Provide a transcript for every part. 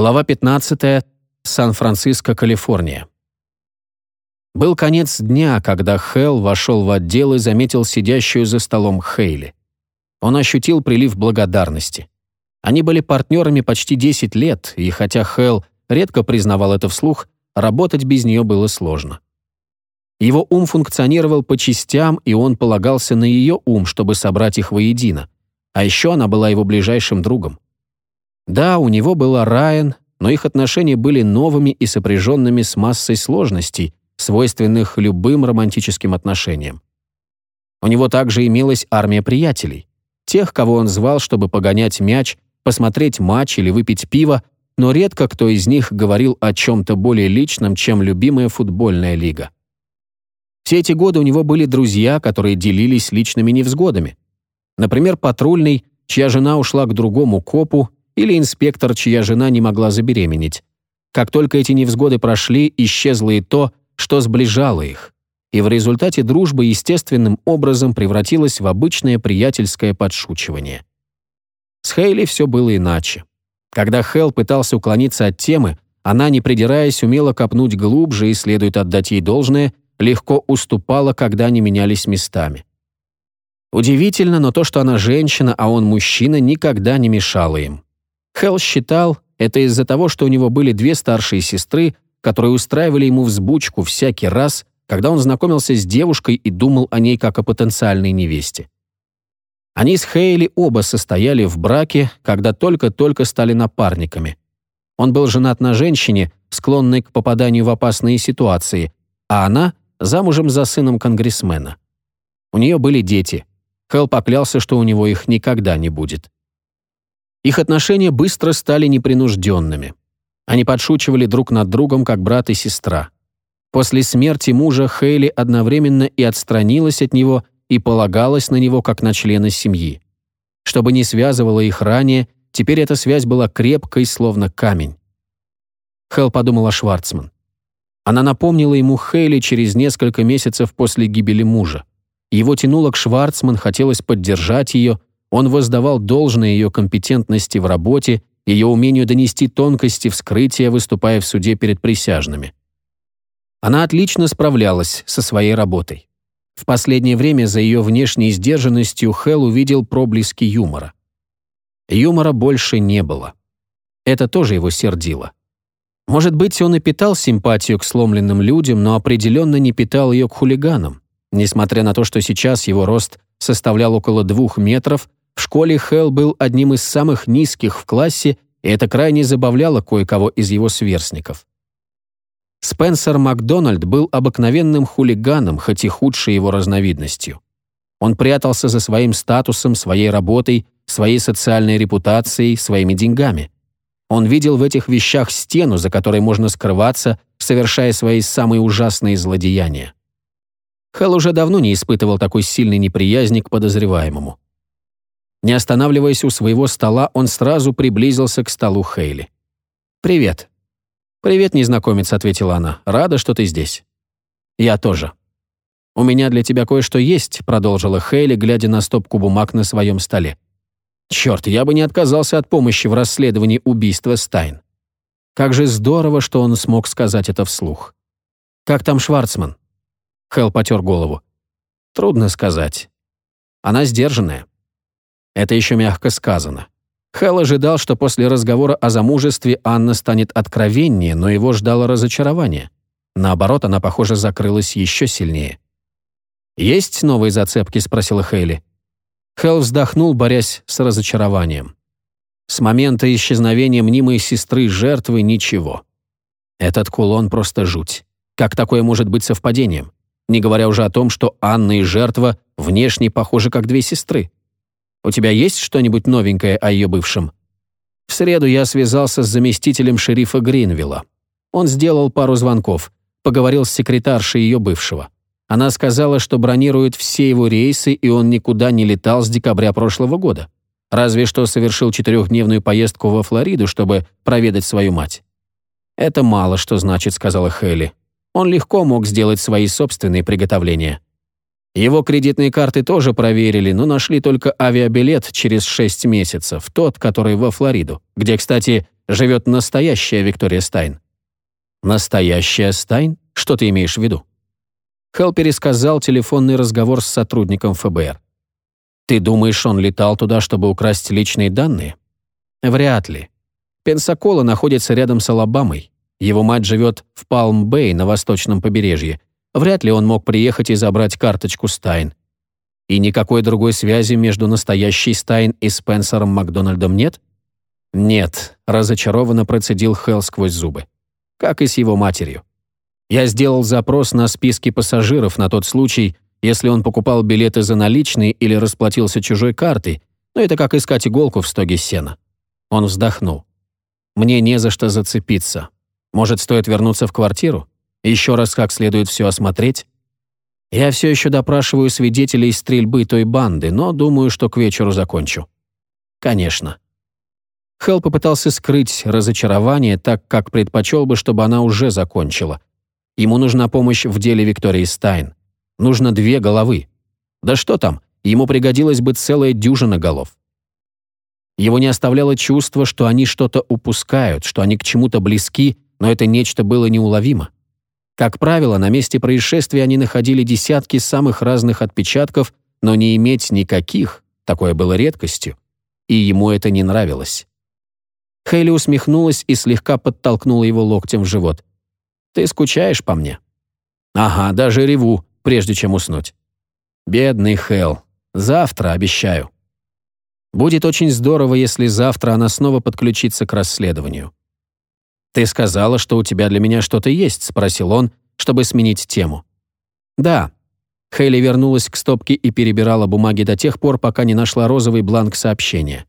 Глава 15. Сан-Франциско, Калифорния. Был конец дня, когда Хелл вошел в отдел и заметил сидящую за столом Хейли. Он ощутил прилив благодарности. Они были партнерами почти 10 лет, и хотя Хелл редко признавал это вслух, работать без нее было сложно. Его ум функционировал по частям, и он полагался на ее ум, чтобы собрать их воедино. А еще она была его ближайшим другом. Да, у него была Райан, но их отношения были новыми и сопряженными с массой сложностей, свойственных любым романтическим отношениям. У него также имелась армия приятелей, тех, кого он звал, чтобы погонять мяч, посмотреть матч или выпить пиво, но редко кто из них говорил о чем-то более личном, чем любимая футбольная лига. Все эти годы у него были друзья, которые делились личными невзгодами. Например, патрульный, чья жена ушла к другому копу, или инспектор, чья жена не могла забеременеть. Как только эти невзгоды прошли, исчезло и то, что сближало их. И в результате дружба естественным образом превратилась в обычное приятельское подшучивание. С Хейли все было иначе. Когда Хелл пытался уклониться от темы, она, не придираясь, умела копнуть глубже и, следует отдать ей должное, легко уступала, когда они менялись местами. Удивительно, но то, что она женщина, а он мужчина, никогда не мешало им. Хелл считал, это из-за того, что у него были две старшие сестры, которые устраивали ему взбучку всякий раз, когда он знакомился с девушкой и думал о ней как о потенциальной невесте. Они с Хейли оба состояли в браке, когда только-только стали напарниками. Он был женат на женщине, склонной к попаданию в опасные ситуации, а она замужем за сыном конгрессмена. У нее были дети. Хелл поклялся, что у него их никогда не будет. Их отношения быстро стали непринужденными. Они подшучивали друг над другом, как брат и сестра. После смерти мужа Хейли одновременно и отстранилась от него, и полагалась на него как на члена семьи. Чтобы не связывало их ранее, теперь эта связь была крепкой, словно камень. Хелл подумала Шварцман. Она напомнила ему Хейли через несколько месяцев после гибели мужа. Его тянуло к Шварцман, хотелось поддержать ее, он воздавал должное ее компетентности в работе, ее умению донести тонкости вскрытия, выступая в суде перед присяжными. Она отлично справлялась со своей работой. В последнее время за ее внешней сдержанностью Хелл увидел проблески юмора. Юмора больше не было. Это тоже его сердило. Может быть, он и питал симпатию к сломленным людям, но определенно не питал ее к хулиганам. Несмотря на то, что сейчас его рост составлял около двух метров, в школе Хелл был одним из самых низких в классе, и это крайне забавляло кое-кого из его сверстников. Спенсер Макдональд был обыкновенным хулиганом, хоть и худшей его разновидностью. Он прятался за своим статусом, своей работой, своей социальной репутацией, своими деньгами. Он видел в этих вещах стену, за которой можно скрываться, совершая свои самые ужасные злодеяния. Хелл уже давно не испытывал такой сильной неприязни к подозреваемому. Не останавливаясь у своего стола, он сразу приблизился к столу Хейли. «Привет». «Привет, незнакомец», — ответила она. «Рада, что ты здесь». «Я тоже». «У меня для тебя кое-что есть», — продолжила Хейли, глядя на стопку бумаг на своем столе. «Черт, я бы не отказался от помощи в расследовании убийства Стайн». Как же здорово, что он смог сказать это вслух. «Как там Шварцман?» Хелл потер голову. «Трудно сказать. Она сдержанная. Это еще мягко сказано. Хелл ожидал, что после разговора о замужестве Анна станет откровеннее, но его ждало разочарование. Наоборот, она, похоже, закрылась еще сильнее. «Есть новые зацепки?» — спросила Хейли. Хелл вздохнул, борясь с разочарованием. С момента исчезновения мнимой сестры жертвы ничего. Этот кулон просто жуть. Как такое может быть совпадением? Не говоря уже о том, что Анна и жертва внешне похожи как две сестры. У тебя есть что-нибудь новенькое о ее бывшем?» В среду я связался с заместителем шерифа Гринвилла. Он сделал пару звонков, поговорил с секретаршей ее бывшего. Она сказала, что бронирует все его рейсы, и он никуда не летал с декабря прошлого года. Разве что совершил четырехдневную поездку во Флориду, чтобы проведать свою мать. «Это мало что значит», — сказала Хелли. Он легко мог сделать свои собственные приготовления. Его кредитные карты тоже проверили, но нашли только авиабилет через 6 месяцев, тот, который во Флориду, где, кстати, живет настоящая Виктория Стайн». «Настоящая Стайн? Что ты имеешь в виду?» Хелл пересказал телефонный разговор с сотрудником ФБР. «Ты думаешь, он летал туда, чтобы украсть личные данные?» «Вряд ли. Пенсакола находится рядом с Алабамой. Его мать живет в Палм-Бэй на восточном побережье. Вряд ли он мог приехать и забрать карточку Стайн. И никакой другой связи между настоящей Стайн и Спенсером Макдональдом нет? Нет, разочарованно процедил Хелл сквозь зубы. Как и с его матерью. Я сделал запрос на списки пассажиров на тот случай, если он покупал билеты за наличные или расплатился чужой картой, но это как искать иголку в стоге сена. Он вздохнул. Мне не за что зацепиться. Может, стоит вернуться в квартиру? Еще раз как следует все осмотреть? Я все еще допрашиваю свидетелей стрельбы той банды, но думаю, что к вечеру закончу. Конечно. Хелл попытался скрыть разочарование, так как предпочел бы, чтобы она уже закончила. Ему нужна помощь в деле Виктории Стайн. Нужно две головы. Да что там, ему пригодилась бы целая дюжина голов. Его не оставляло чувство, что они что-то упускают, что они к чему-то близки, но это нечто было неуловимо. Как правило, на месте происшествия они находили десятки самых разных отпечатков, но не иметь никаких, такое было редкостью, и ему это не нравилось. Хейли усмехнулась и слегка подтолкнула его локтем в живот. «Ты скучаешь по мне?» «Ага, даже реву, прежде чем уснуть». «Бедный Хэл. Завтра, обещаю». Будет очень здорово, если завтра она снова подключится к расследованию. «Ты сказала, что у тебя для меня что-то есть?» — спросил он, чтобы сменить тему. «Да». Хейли вернулась к стопке и перебирала бумаги до тех пор, пока не нашла розовый бланк сообщения.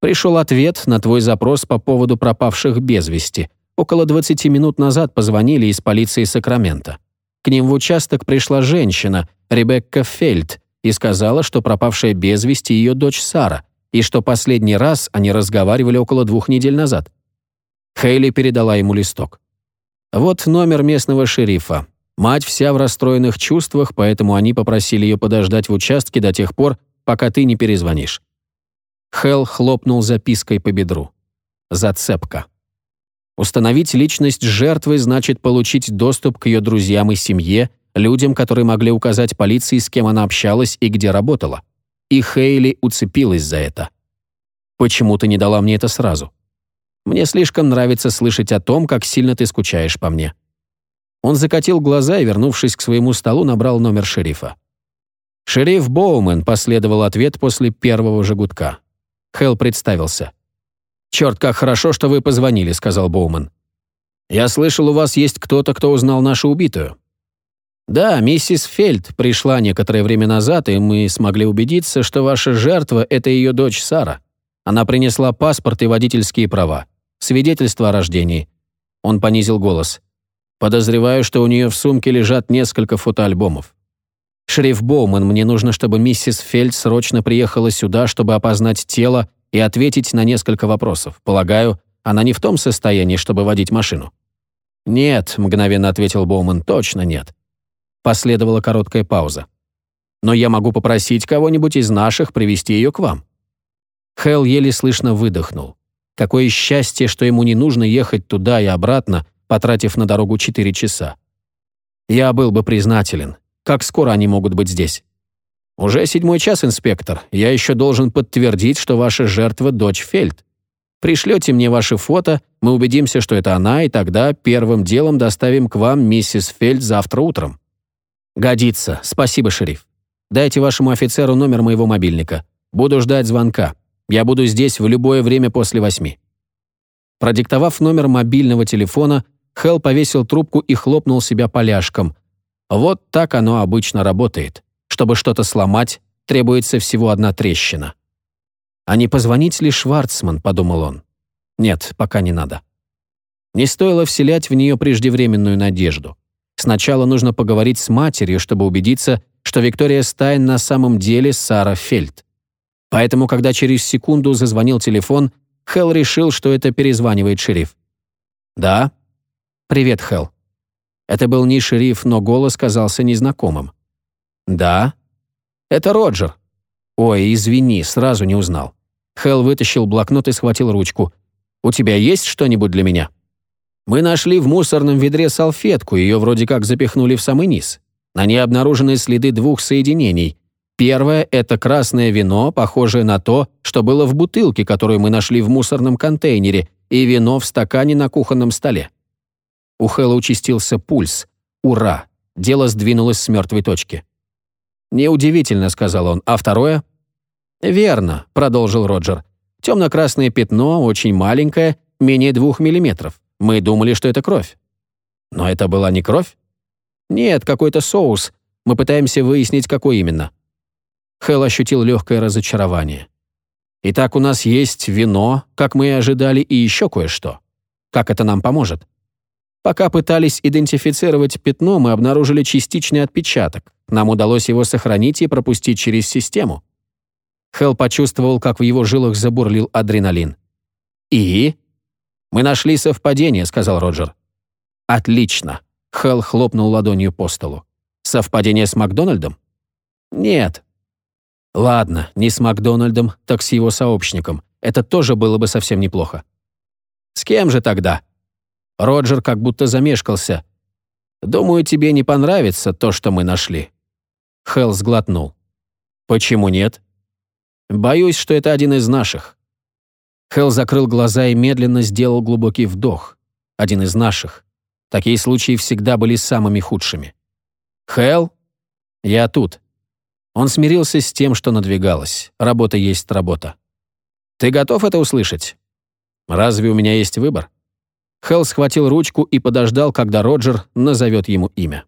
«Пришел ответ на твой запрос по поводу пропавших без вести. Около 20 минут назад позвонили из полиции Сакрамента. К ним в участок пришла женщина, Ребекка Фельд, и сказала, что пропавшая без вести ее дочь Сара, и что последний раз они разговаривали около двух недель назад. Хейли передала ему листок. «Вот номер местного шерифа. Мать вся в расстроенных чувствах, поэтому они попросили ее подождать в участке до тех пор, пока ты не перезвонишь». Хелл хлопнул запиской по бедру. Зацепка. Установить личность жертвы значит получить доступ к ее друзьям и семье, людям, которые могли указать полиции, с кем она общалась и где работала. И Хейли уцепилась за это. «Почему ты не дала мне это сразу?» Мне слишком нравится слышать о том, как сильно ты скучаешь по мне». Он закатил глаза и, вернувшись к своему столу, набрал номер шерифа. «Шериф Боумен», — последовал ответ после первого же гудка. Хелл представился. «Черт, как хорошо, что вы позвонили», — сказал Боумен. «Я слышал, у вас есть кто-то, кто узнал нашу убитую». «Да, миссис Фельд пришла некоторое время назад, и мы смогли убедиться, что ваша жертва — это ее дочь Сара. Она принесла паспорт и водительские права свидетельство о рождении». Он понизил голос. «Подозреваю, что у нее в сумке лежат несколько фотоальбомов. Шериф Боуман, мне нужно, чтобы миссис Фельд срочно приехала сюда, чтобы опознать тело и ответить на несколько вопросов. Полагаю, она не в том состоянии, чтобы водить машину». «Нет», — мгновенно ответил Боуман, — «точно нет». Последовала короткая пауза. «Но я могу попросить кого-нибудь из наших привести ее к вам». Хелл еле слышно выдохнул. Какое счастье, что ему не нужно ехать туда и обратно, потратив на дорогу 4 часа. Я был бы признателен. Как скоро они могут быть здесь? Уже седьмой час, инспектор. Я еще должен подтвердить, что ваша жертва — дочь Фельд. Пришлете мне ваши фото, мы убедимся, что это она, и тогда первым делом доставим к вам миссис Фельд завтра утром. Годится. Спасибо, шериф. Дайте вашему офицеру номер моего мобильника. Буду ждать звонка. Я буду здесь в любое время после восьми». Продиктовав номер мобильного телефона, Хелл повесил трубку и хлопнул себя поляшком. Вот так оно обычно работает. Чтобы что-то сломать, требуется всего одна трещина. «А не позвонить ли Шварцман?» — подумал он. «Нет, пока не надо». Не стоило вселять в нее преждевременную надежду. Сначала нужно поговорить с матерью, чтобы убедиться, что Виктория Стайн на самом деле Сара Фельд. Поэтому, когда через секунду зазвонил телефон, Хелл решил, что это перезванивает шериф. «Да?» «Привет, Хелл». Это был не шериф, но голос казался незнакомым. «Да?» «Это Роджер». «Ой, извини, сразу не узнал». Хелл вытащил блокнот и схватил ручку. У тебя есть что-нибудь для меня?» «Мы нашли в мусорном ведре салфетку, ее вроде как запихнули в самый низ. На ней обнаружены следы двух соединений. Первое — это красное вино, похожее на то, что было в бутылке, которую мы нашли в мусорном контейнере, и вино в стакане на кухонном столе. У Хэлла участился пульс. Ура! Дело сдвинулось с мертвой точки. «Неудивительно», — сказал он. «А второе?» «Верно», — продолжил Роджер. «Темно-красное пятно, очень маленькое, менее двух миллиметров. Мы думали, что это кровь». «Но это была не кровь?» «Нет, какой-то соус. Мы пытаемся выяснить, какой именно». Хелл ощутил легкое разочарование. «Итак, у нас есть вино, как мы и ожидали, и еще кое-что. Как это нам поможет?» Пока пытались идентифицировать пятно, мы обнаружили частичный отпечаток. Нам удалось его сохранить и пропустить через систему. Хелл почувствовал, как в его жилах забурлил адреналин. «И?» «Мы нашли совпадение», — сказал Роджер. «Отлично», — Хелл хлопнул ладонью по столу. «Совпадение с Макдональдом?» «Нет». «Ладно, не с Макдональдом, так с его сообщником. Это тоже было бы совсем неплохо». «С кем же тогда?» Роджер как будто замешкался. «Думаю, тебе не понравится то, что мы нашли». Хелл сглотнул. «Почему нет?» «Боюсь, что это один из наших». Хелл закрыл глаза и медленно сделал глубокий вдох. Один из наших. Такие случаи всегда были самыми худшими. «Хелл? Я тут». Он смирился с тем, что надвигалось. Работа есть работа. «Ты готов это услышать? Разве у меня есть выбор?» Хелл схватил ручку и подождал, когда Роджер назовет ему имя.